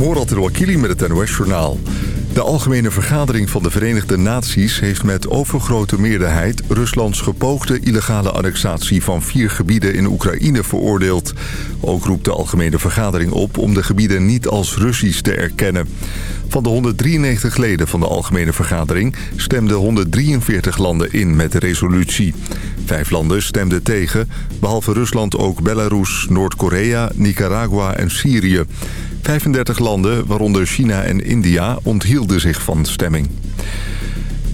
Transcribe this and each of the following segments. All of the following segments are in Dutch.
Morat Wakili met het NOS-journaal. De Algemene Vergadering van de Verenigde Naties heeft met overgrote meerderheid... Ruslands gepoogde illegale annexatie van vier gebieden in Oekraïne veroordeeld. Ook roept de Algemene Vergadering op om de gebieden niet als Russisch te erkennen. Van de 193 leden van de Algemene Vergadering stemden 143 landen in met de resolutie. Vijf landen stemden tegen, behalve Rusland ook Belarus, Noord-Korea, Nicaragua en Syrië. 35 landen, waaronder China en India, onthielden zich van stemming.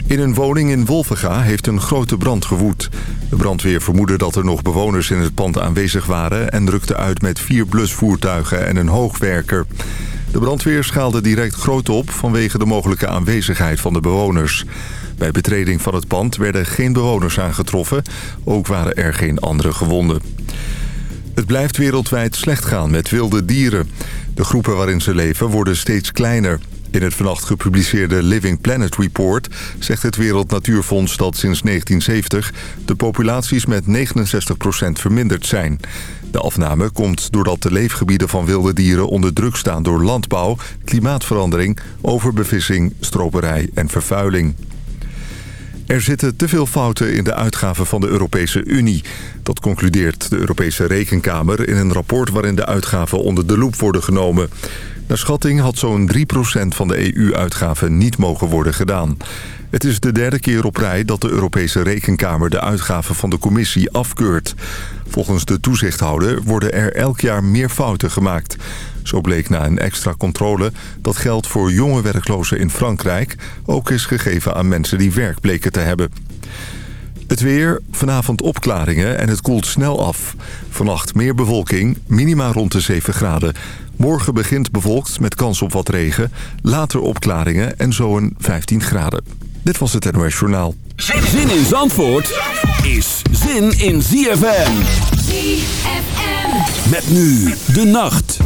In een woning in Wolvega heeft een grote brand gewoed. De brandweer vermoedde dat er nog bewoners in het pand aanwezig waren... en drukte uit met vier blusvoertuigen en een hoogwerker. De brandweer schaalde direct groot op vanwege de mogelijke aanwezigheid van de bewoners. Bij betreding van het pand werden geen bewoners aangetroffen. Ook waren er geen andere gewonden. Het blijft wereldwijd slecht gaan met wilde dieren. De groepen waarin ze leven worden steeds kleiner. In het vannacht gepubliceerde Living Planet Report zegt het Wereld Natuurfonds dat sinds 1970 de populaties met 69% verminderd zijn. De afname komt doordat de leefgebieden van wilde dieren onder druk staan door landbouw, klimaatverandering, overbevissing, stroperij en vervuiling. Er zitten te veel fouten in de uitgaven van de Europese Unie. Dat concludeert de Europese Rekenkamer in een rapport waarin de uitgaven onder de loep worden genomen. Naar schatting had zo'n 3% van de EU-uitgaven niet mogen worden gedaan. Het is de derde keer op rij dat de Europese Rekenkamer de uitgaven van de commissie afkeurt. Volgens de toezichthouder worden er elk jaar meer fouten gemaakt. Zo bleek na een extra controle dat geld voor jonge werklozen in Frankrijk... ook is gegeven aan mensen die werk bleken te hebben. Het weer, vanavond opklaringen en het koelt snel af. Vannacht meer bewolking, minima rond de 7 graden. Morgen begint bewolkt met kans op wat regen. Later opklaringen en zo'n 15 graden. Dit was het NOS Journaal. Zin in Zandvoort is zin in ZFM. ZFM. Met nu de nacht.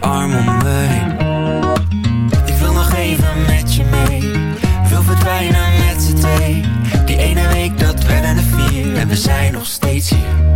je arm om. Ik wil nog even met je mee. Wil verdwijnen met z'n twee. Die ene week dat werden er vier. En we zijn nog steeds hier.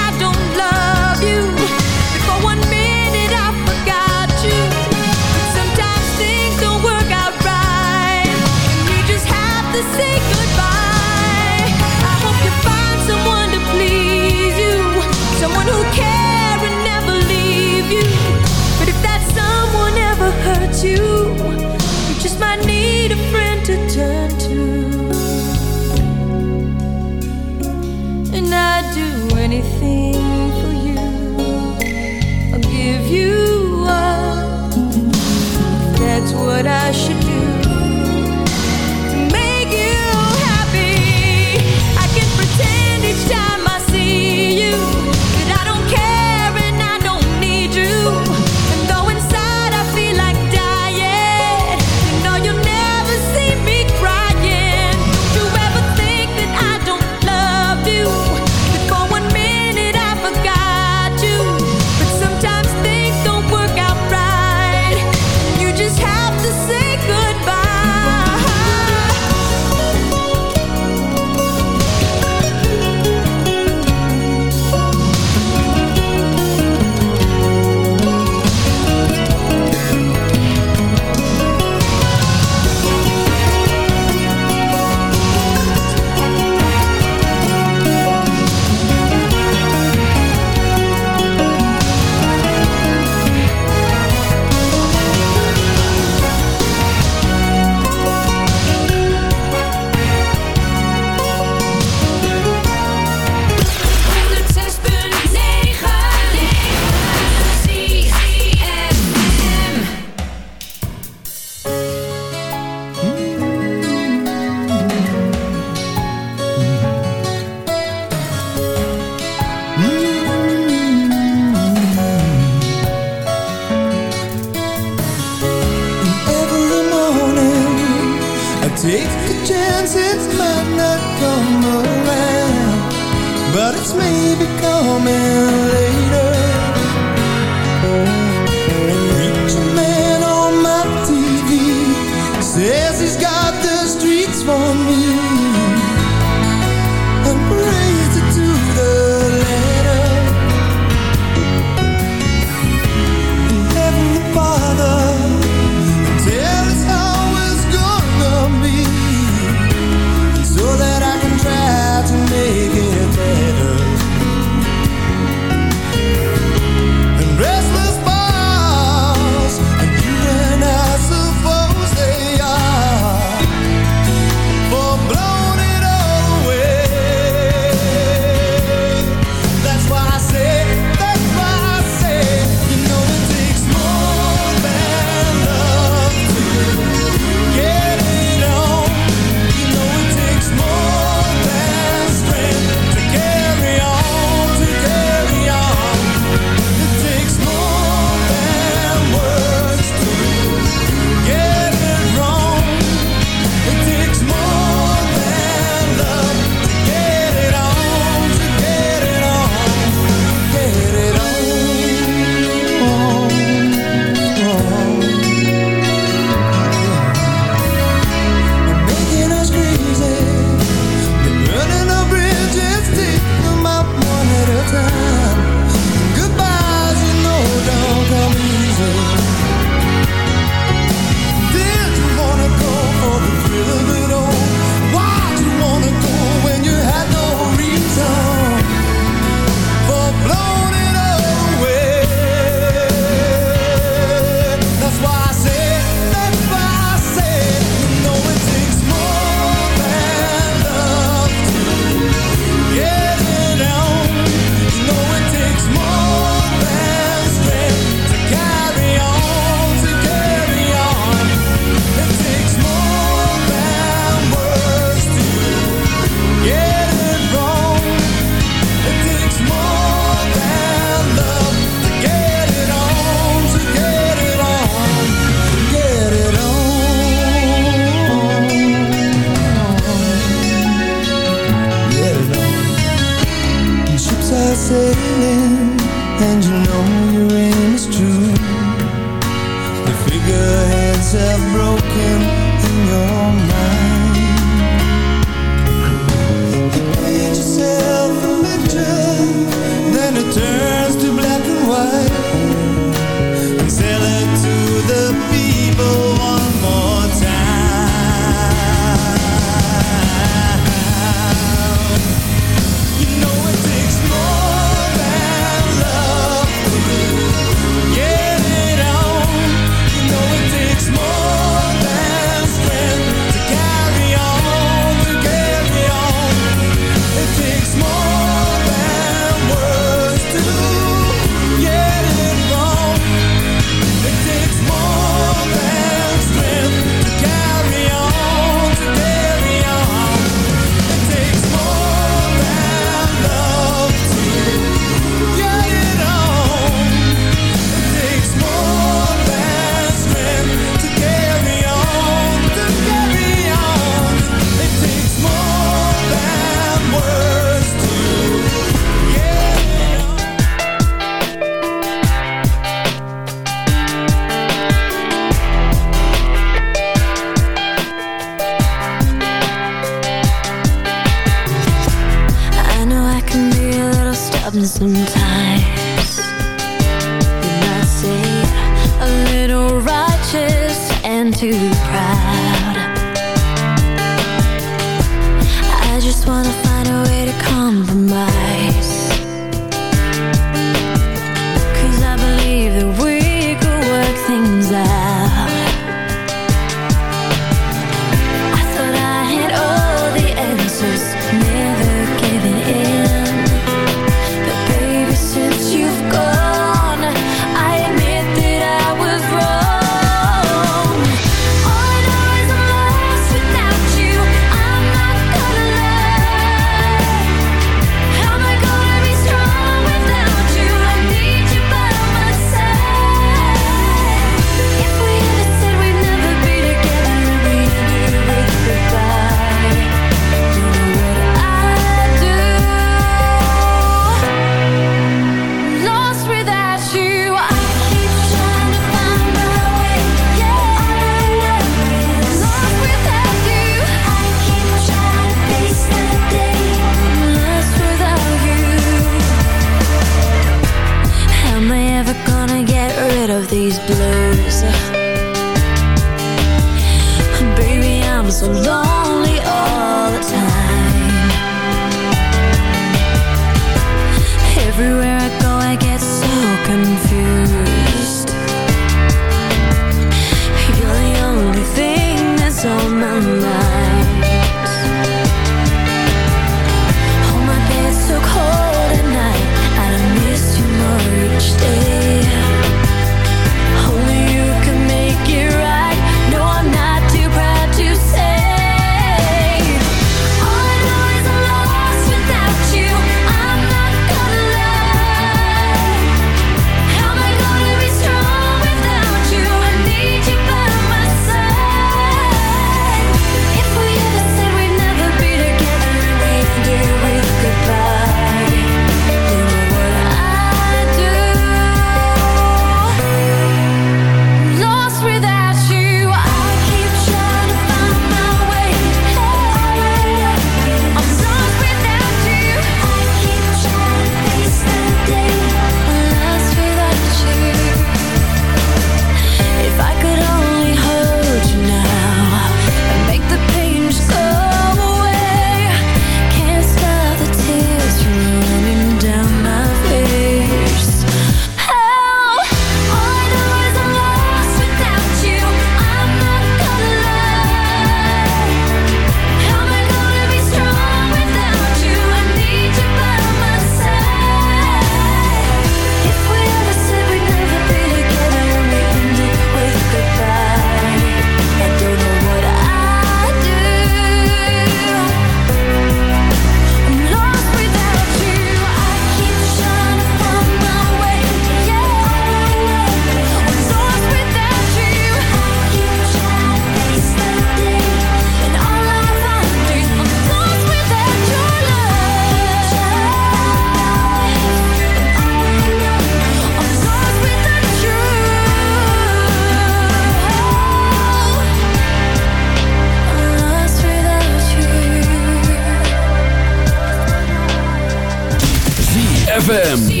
ZFM.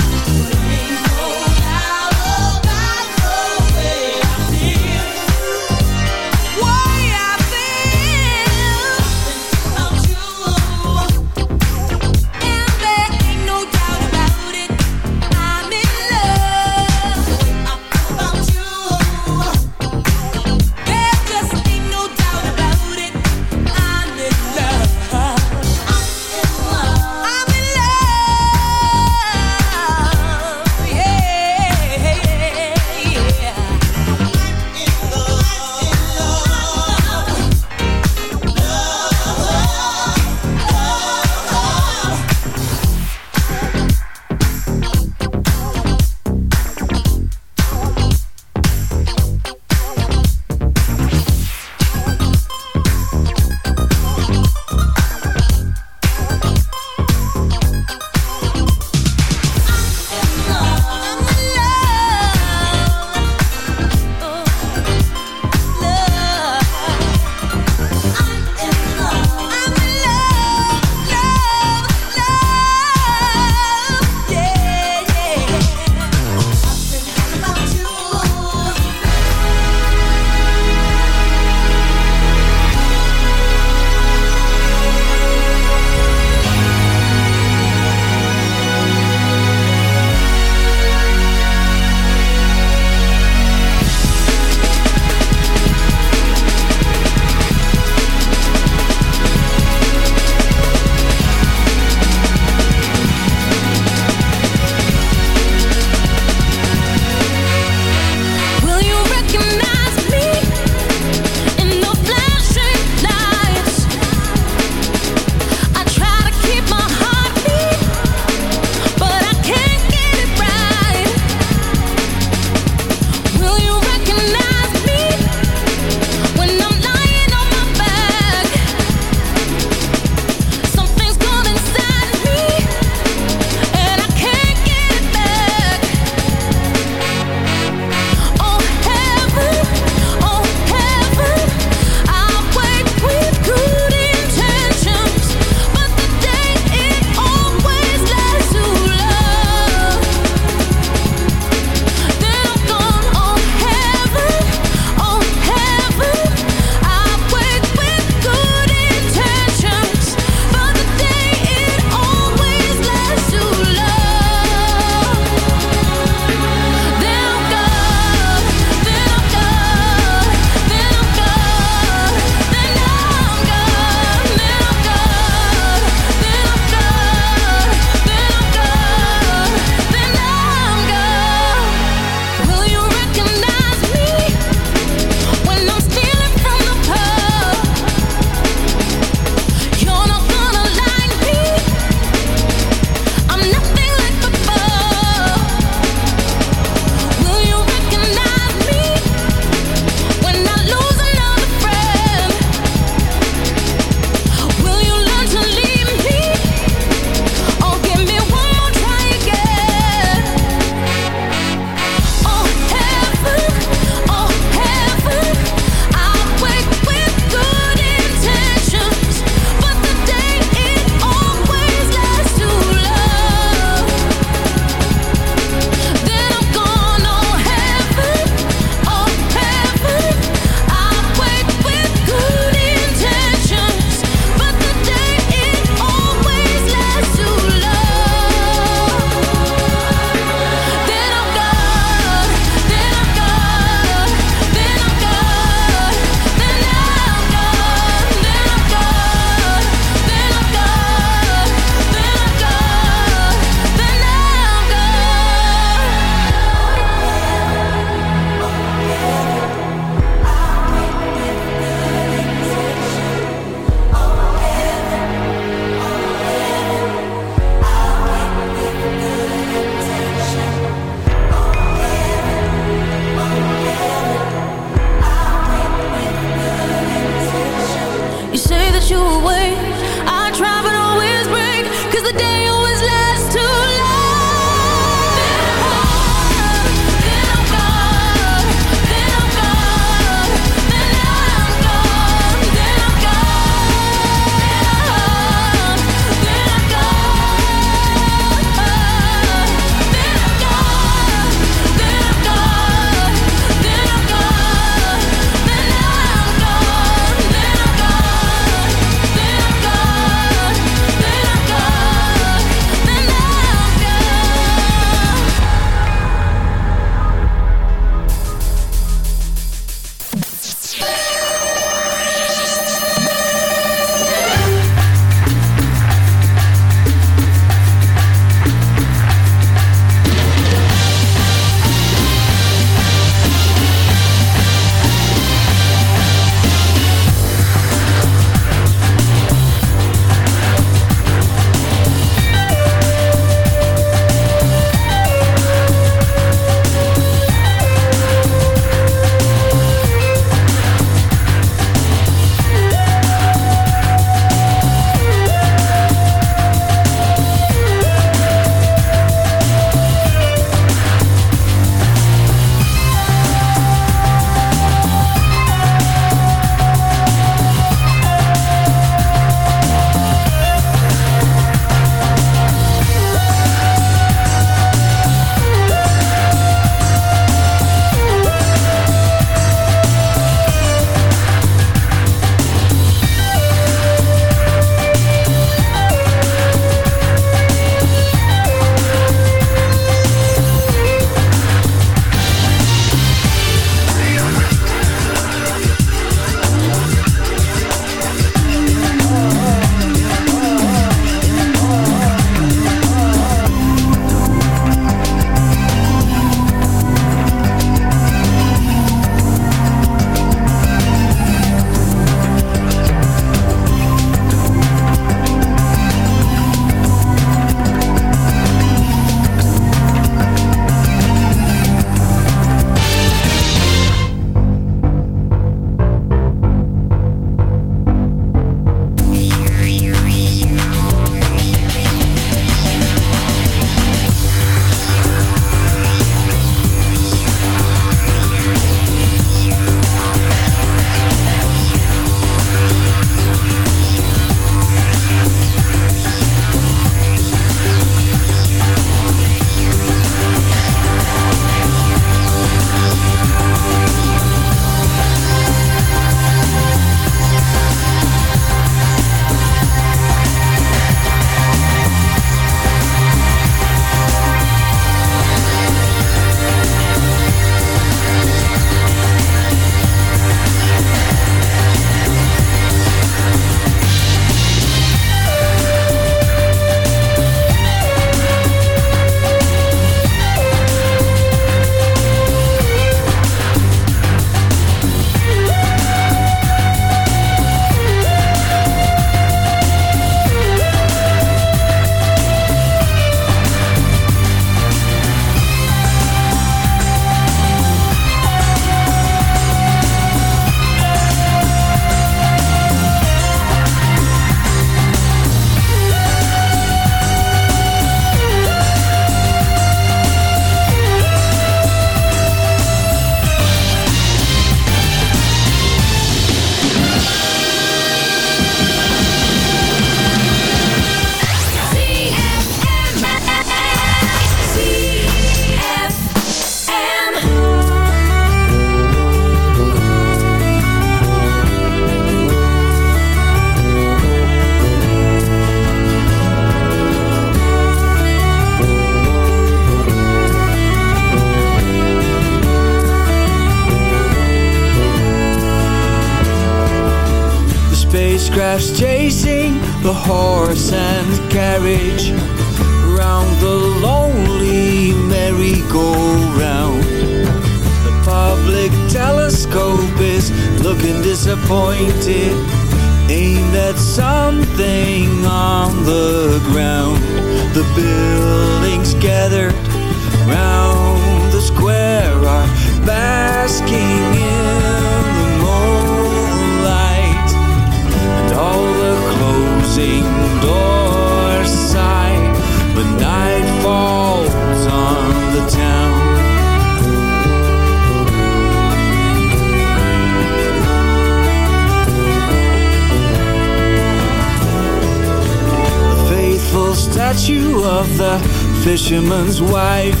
statue of the fisherman's wife.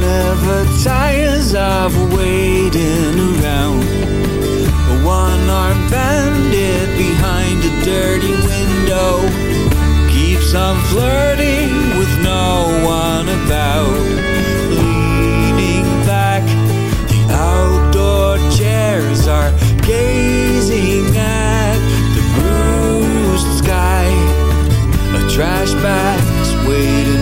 Never tires of waiting around. One-armed bandit behind a dirty window Keeps on flirting with no one about. Leaning back, the outdoor chairs are gay back, waiting.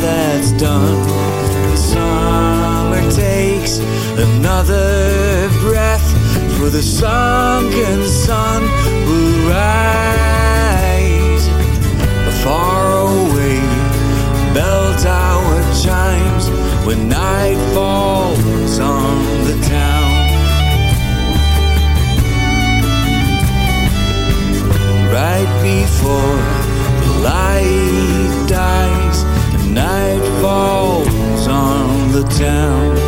that's done. Summer takes another breath, for the sunken sun will rise. A faraway bell tower chimes when night falls on the town. Right before the light town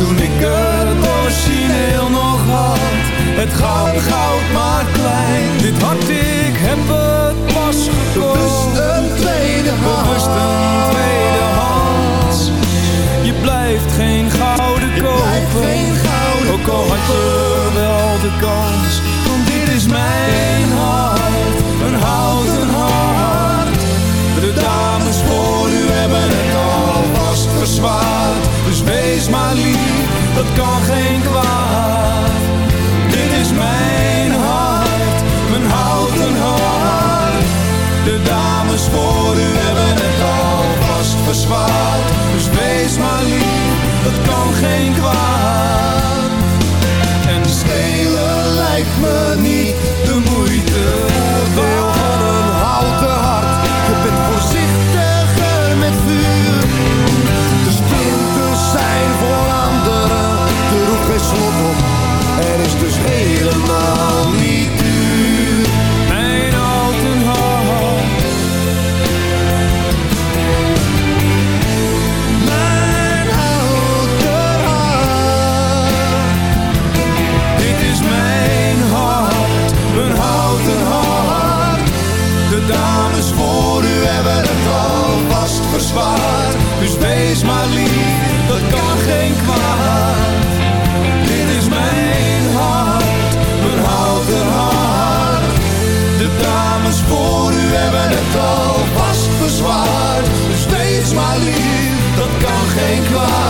Toen ik het origineel nog had, het goud, goud maar klein. Dit hart, ik heb het pas gekocht. Bewust een tweede hand. Bewust een tweede hand. Je blijft geen gouden kopen. Geen gouden Ook al had je wel de kans. Want dit is mijn hart, dat kan geen kwaad. Dit is mijn hart, mijn houten hart. De dames voor u hebben het alvast verzwaard. Dus wees maar lief, dat kan geen kwaad. En stelen lijkt me niet de kan